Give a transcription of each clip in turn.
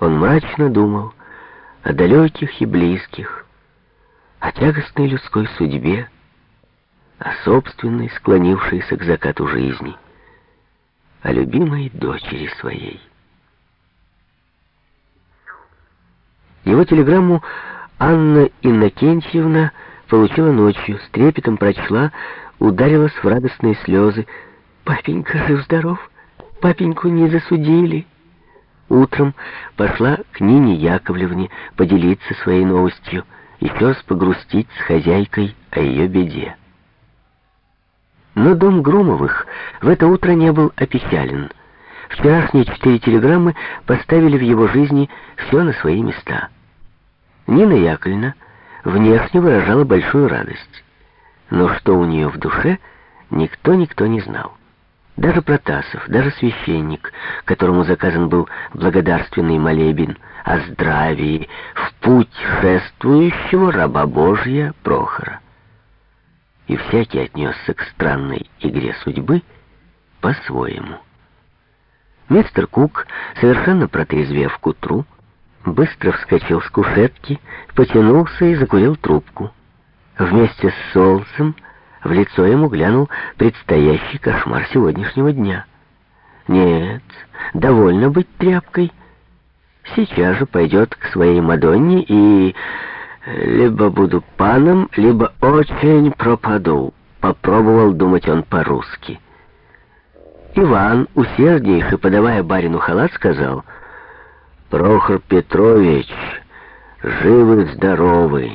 Он мрачно думал о далеких и близких, о тягостной людской судьбе, о собственной, склонившейся к закату жизни, о любимой дочери своей. Его телеграмму Анна Иннокентьевна получила ночью, с трепетом прочла, ударилась в радостные слезы. «Папенька жив-здоров, папеньку не засудили». Утром пошла к Нине Яковлевне поделиться своей новостью, еще раз погрустить с хозяйкой о ее беде. Но дом Грумовых в это утро не был опечален. Вчерашние четыре телеграммы поставили в его жизни все на свои места. Нина Яковлевна внешне выражала большую радость. Но что у нее в душе, никто-никто не знал. Даже Протасов, даже священник, которому заказан был благодарственный молебен о здравии в путь шествующего раба Божья Прохора. И всякий отнесся к странной игре судьбы по-своему. Мистер Кук, совершенно протрезвев к утру, быстро вскочил с кушетки, потянулся и закурил трубку. Вместе с солнцем в лицо ему глянул предстоящий кошмар сегодняшнего дня. Нет, довольно быть тряпкой. Сейчас же пойдет к своей Мадонне и... Либо буду паном, либо очень пропаду. Попробовал думать он по-русски. Иван, усерднейший, подавая барину халат, сказал... Прохор Петрович, живы-здоровы,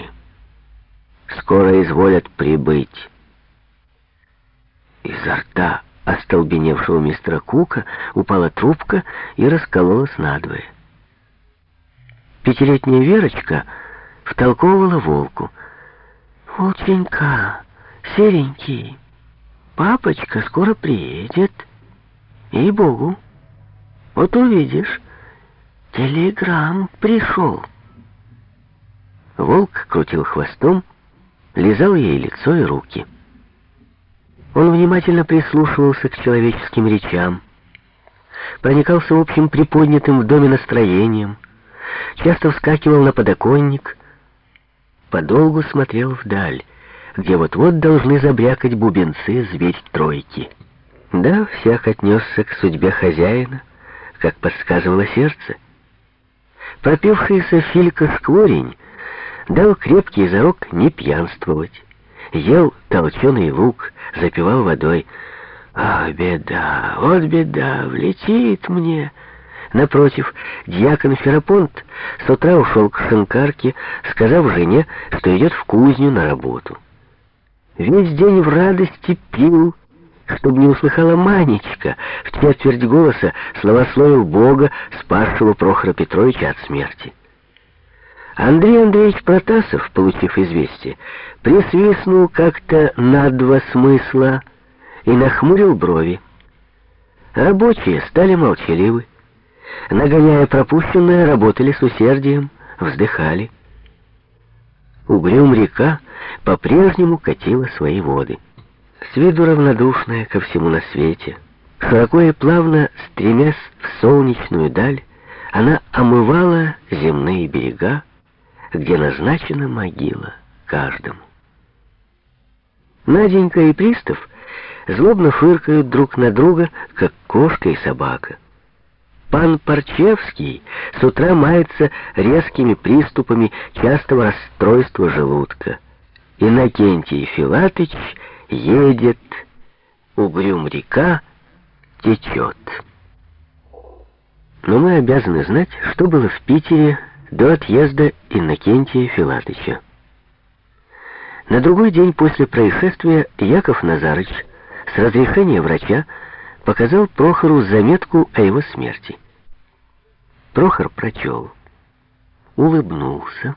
скоро изволят прибыть. Изо рта остолбеневшего мистера Кука упала трубка и раскололась надвое. Пятилетняя Верочка втолковывала волку. «Волченька, серенький, папочка скоро приедет. Ей-богу, вот увидишь». Телеграмм пришел. Волк крутил хвостом, лизал ей лицо и руки. Он внимательно прислушивался к человеческим речам, проникался общим приподнятым в доме настроением, часто вскакивал на подоконник, подолгу смотрел вдаль, где вот-вот должны забрякать бубенцы зверь тройки. Да, всяк отнесся к судьбе хозяина, как подсказывало сердце. Пропившийся Филька Шкворень дал крепкий зарок не пьянствовать. Ел толченый лук, запивал водой. «А, беда, вот беда, влетит мне!» Напротив, дьякон Ферапонт с утра ушел к шинкарке, сказав жене, что идет в кузню на работу. Весь день в радости пил, чтобы не услыхала Манечка, в четверть голоса словословил Бога, спасшего Прохора Петровича от смерти. Андрей Андреевич Протасов, получив известие, присвистнул как-то на два смысла и нахмурил брови. Рабочие стали молчаливы. Нагоняя пропущенное, работали с усердием, вздыхали. Угрюм река по-прежнему катила свои воды с виду равнодушная ко всему на свете, широко и плавно стремясь в солнечную даль, она омывала земные берега, где назначена могила каждому. Наденька и Пристав злобно фыркают друг на друга, как кошка и собака. Пан Парчевский с утра мается резкими приступами частого расстройства желудка. Иннокентий Филатыч едет, угрюм река течет. Но мы обязаны знать, что было в Питере до отъезда Иннокентия Филатыча. На другой день после происшествия Яков Назарыч с разрешения врача показал Прохору заметку о его смерти. Прохор прочел, улыбнулся,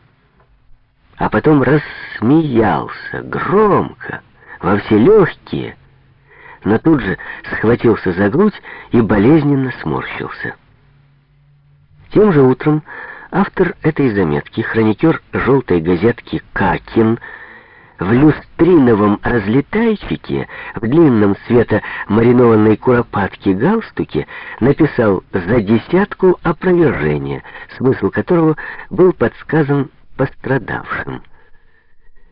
а потом рассмеялся громко, во все легкие, но тут же схватился за грудь и болезненно сморщился. Тем же утром автор этой заметки, хроникер желтой газетки Какин, в люстриновом разлетайчике, в длинном света маринованной куропатки галстуке, написал за десятку опровержения, смысл которого был подсказан пострадавшим.